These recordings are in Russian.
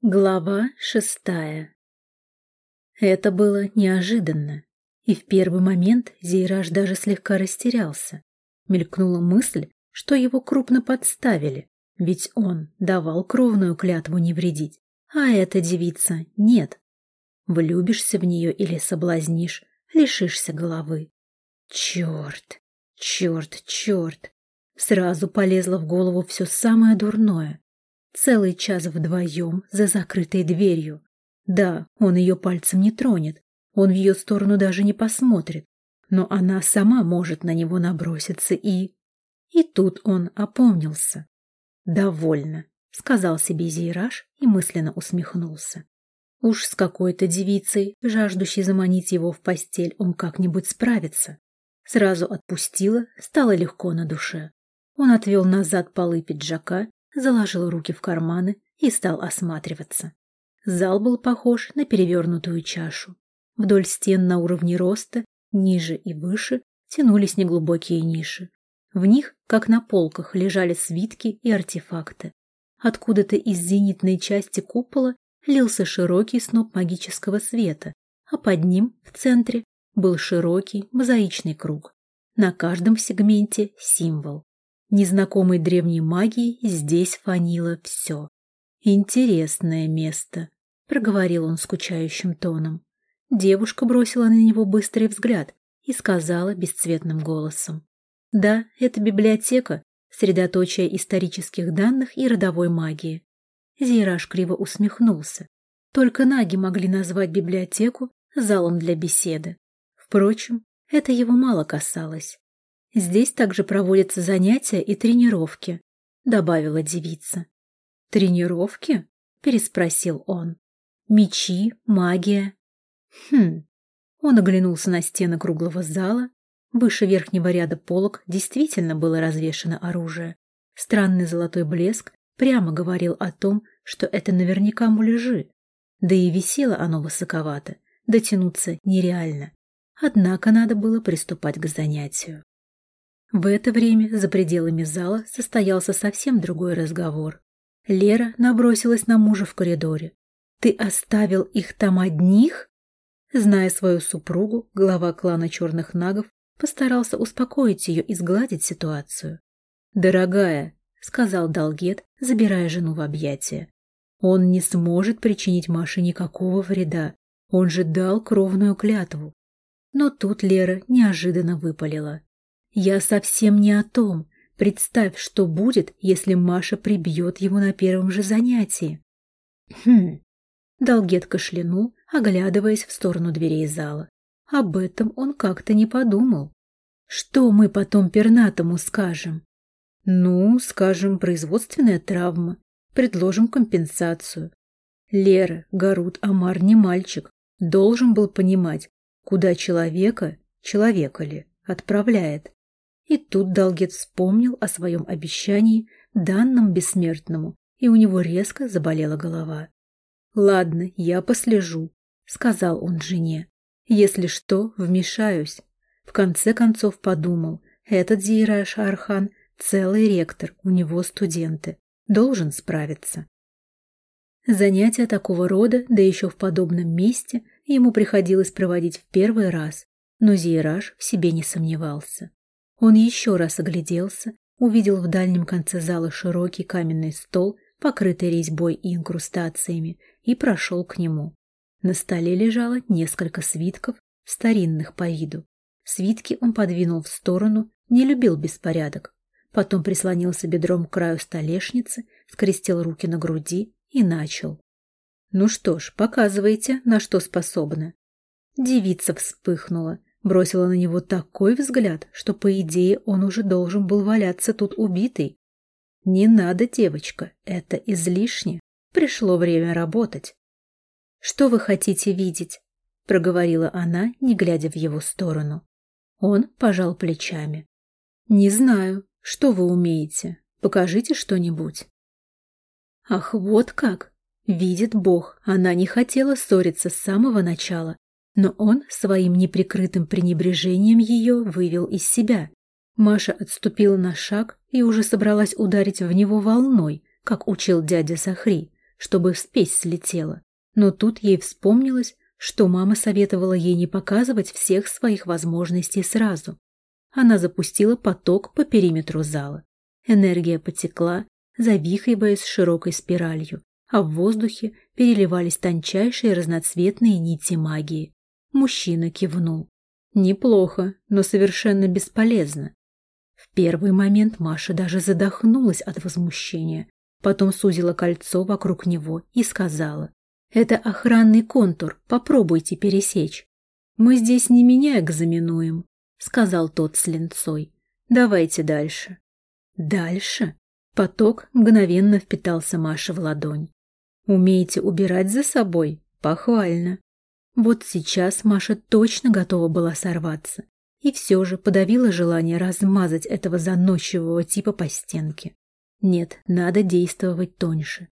Глава шестая Это было неожиданно, и в первый момент Зейраж даже слегка растерялся. Мелькнула мысль, что его крупно подставили, ведь он давал кровную клятву не вредить, а эта девица нет. Влюбишься в нее или соблазнишь, лишишься головы. Черт, черт, черт! Сразу полезло в голову все самое дурное. Целый час вдвоем за закрытой дверью. Да, он ее пальцем не тронет, он в ее сторону даже не посмотрит, но она сама может на него наброситься и... И тут он опомнился. «Довольно», — сказал себе Зейраж и мысленно усмехнулся. Уж с какой-то девицей, жаждущей заманить его в постель, он как-нибудь справится. Сразу отпустила, стало легко на душе. Он отвел назад полы пиджака заложил руки в карманы и стал осматриваться. Зал был похож на перевернутую чашу. Вдоль стен на уровне роста, ниже и выше, тянулись неглубокие ниши. В них, как на полках, лежали свитки и артефакты. Откуда-то из зенитной части купола лился широкий сноп магического света, а под ним, в центре, был широкий мозаичный круг. На каждом сегменте символ. Незнакомой древней магии здесь фанило все. «Интересное место», — проговорил он скучающим тоном. Девушка бросила на него быстрый взгляд и сказала бесцветным голосом. «Да, это библиотека, средоточие исторических данных и родовой магии». Зейраж криво усмехнулся. Только наги могли назвать библиотеку залом для беседы. Впрочем, это его мало касалось. Здесь также проводятся занятия и тренировки, добавила девица. Тренировки? переспросил он. Мечи, магия. Хм. Он оглянулся на стены круглого зала. Выше верхнего ряда полок действительно было развешано оружие. Странный золотой блеск прямо говорил о том, что это наверняка муляжи. Да и висело оно высоковато, дотянуться нереально. Однако надо было приступать к занятию. В это время за пределами зала состоялся совсем другой разговор. Лера набросилась на мужа в коридоре. «Ты оставил их там одних?» Зная свою супругу, глава клана черных нагов постарался успокоить ее и сгладить ситуацию. «Дорогая», — сказал Долгет, забирая жену в объятия, — «он не сможет причинить Маше никакого вреда. Он же дал кровную клятву». Но тут Лера неожиданно выпалила. Я совсем не о том. Представь, что будет, если Маша прибьет его на первом же занятии. Хм. Долгет кашлянул, оглядываясь в сторону дверей зала. Об этом он как-то не подумал. Что мы потом пернатому скажем? Ну, скажем, производственная травма. Предложим компенсацию. Лера, Гарут, Амар не мальчик. Должен был понимать, куда человека, человека ли, отправляет. И тут Далгет вспомнил о своем обещании, данном бессмертному, и у него резко заболела голова. «Ладно, я послежу», — сказал он жене. «Если что, вмешаюсь». В конце концов подумал, этот Зейраш Архан — целый ректор, у него студенты. Должен справиться. Занятия такого рода, да еще в подобном месте, ему приходилось проводить в первый раз, но Зейраж в себе не сомневался. Он еще раз огляделся, увидел в дальнем конце зала широкий каменный стол, покрытый резьбой и инкрустациями, и прошел к нему. На столе лежало несколько свитков, старинных по виду. Свитки он подвинул в сторону, не любил беспорядок. Потом прислонился бедром к краю столешницы, скрестил руки на груди и начал. «Ну что ж, показывайте, на что способны». Девица вспыхнула, бросила на него такой взгляд, что, по идее, он уже должен был валяться тут убитый. «Не надо, девочка, это излишне. Пришло время работать». «Что вы хотите видеть?» — проговорила она, не глядя в его сторону. Он пожал плечами. «Не знаю. Что вы умеете? Покажите что-нибудь». «Ах, вот как!» Видит Бог, она не хотела ссориться с самого начала но он своим неприкрытым пренебрежением ее вывел из себя. Маша отступила на шаг и уже собралась ударить в него волной, как учил дядя Сахри, чтобы спесь слетела. Но тут ей вспомнилось, что мама советовала ей не показывать всех своих возможностей сразу. Она запустила поток по периметру зала. Энергия потекла, завихриваясь широкой спиралью, а в воздухе переливались тончайшие разноцветные нити магии. Мужчина кивнул. Неплохо, но совершенно бесполезно. В первый момент Маша даже задохнулась от возмущения, потом сузила кольцо вокруг него и сказала. «Это охранный контур, попробуйте пересечь». «Мы здесь не меня экзаменуем», — сказал тот с линцой. «Давайте дальше». «Дальше?» Поток мгновенно впитался Маше в ладонь. «Умеете убирать за собой? Похвально». Вот сейчас Маша точно готова была сорваться и все же подавила желание размазать этого заносчивого типа по стенке. Нет, надо действовать тоньше.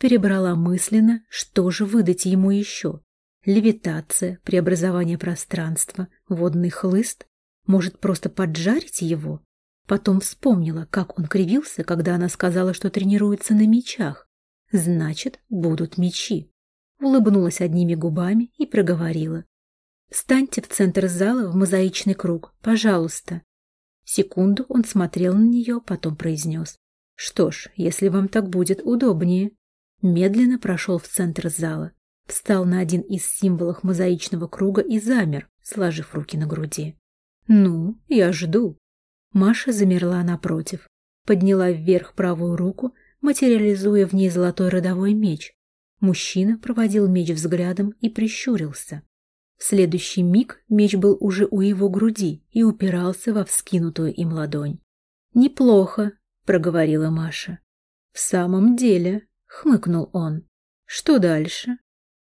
Перебрала мысленно, что же выдать ему еще. Левитация, преобразование пространства, водный хлыст. Может, просто поджарить его? Потом вспомнила, как он кривился, когда она сказала, что тренируется на мечах. Значит, будут мечи. Улыбнулась одними губами и проговорила. Встаньте в центр зала в мозаичный круг, пожалуйста. Секунду он смотрел на нее, потом произнес. Что ж, если вам так будет удобнее. Медленно прошел в центр зала, встал на один из символов мозаичного круга и замер, сложив руки на груди. Ну, я жду. Маша замерла напротив, подняла вверх правую руку, материализуя в ней золотой родовой меч. Мужчина проводил меч взглядом и прищурился. В следующий миг меч был уже у его груди и упирался во вскинутую им ладонь. «Неплохо», — проговорила Маша. «В самом деле», — хмыкнул он. «Что дальше?»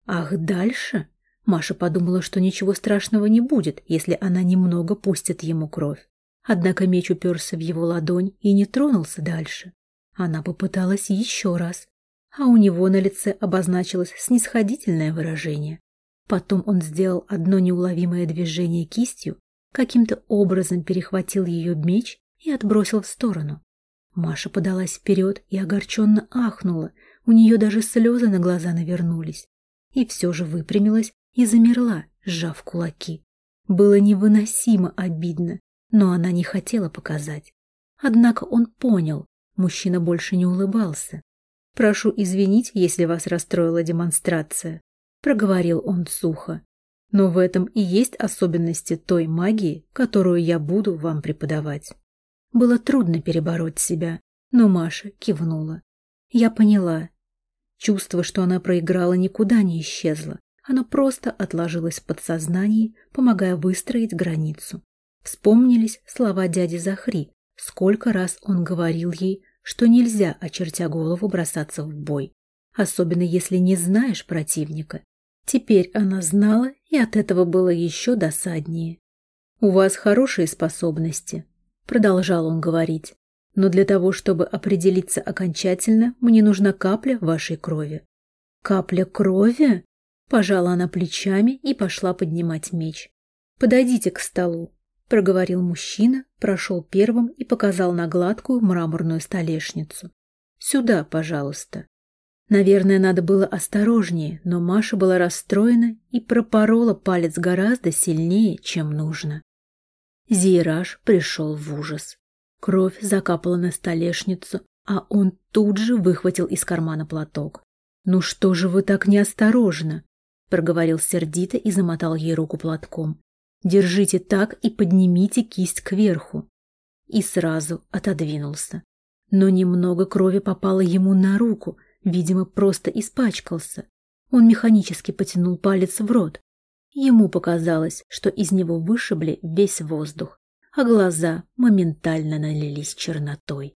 «Ах, дальше?» Маша подумала, что ничего страшного не будет, если она немного пустит ему кровь. Однако меч уперся в его ладонь и не тронулся дальше. Она попыталась еще раз, а у него на лице обозначилось снисходительное выражение. Потом он сделал одно неуловимое движение кистью, каким-то образом перехватил ее меч и отбросил в сторону. Маша подалась вперед и огорченно ахнула, у нее даже слезы на глаза навернулись. И все же выпрямилась и замерла, сжав кулаки. Было невыносимо обидно, но она не хотела показать. Однако он понял, мужчина больше не улыбался. «Прошу извинить, если вас расстроила демонстрация», — проговорил он сухо. «Но в этом и есть особенности той магии, которую я буду вам преподавать». Было трудно перебороть себя, но Маша кивнула. Я поняла. Чувство, что она проиграла, никуда не исчезло. Оно просто отложилось в подсознании, помогая выстроить границу. Вспомнились слова дяди Захри. Сколько раз он говорил ей, что нельзя, очертя голову, бросаться в бой. Особенно если не знаешь противника. Теперь она знала, и от этого было еще досаднее. «У вас хорошие способности», — продолжал он говорить. «Но для того, чтобы определиться окончательно, мне нужна капля вашей крови». «Капля крови?» — пожала она плечами и пошла поднимать меч. «Подойдите к столу», — проговорил мужчина, прошел первым и показал на гладкую мраморную столешницу. «Сюда, пожалуйста». Наверное, надо было осторожнее, но Маша была расстроена и пропорола палец гораздо сильнее, чем нужно. Зейраж пришел в ужас. Кровь закапала на столешницу, а он тут же выхватил из кармана платок. «Ну что же вы так неосторожно?» — проговорил сердито и замотал ей руку платком. «Держите так и поднимите кисть кверху». И сразу отодвинулся. Но немного крови попало ему на руку — Видимо, просто испачкался. Он механически потянул палец в рот. Ему показалось, что из него вышибли весь воздух, а глаза моментально налились чернотой.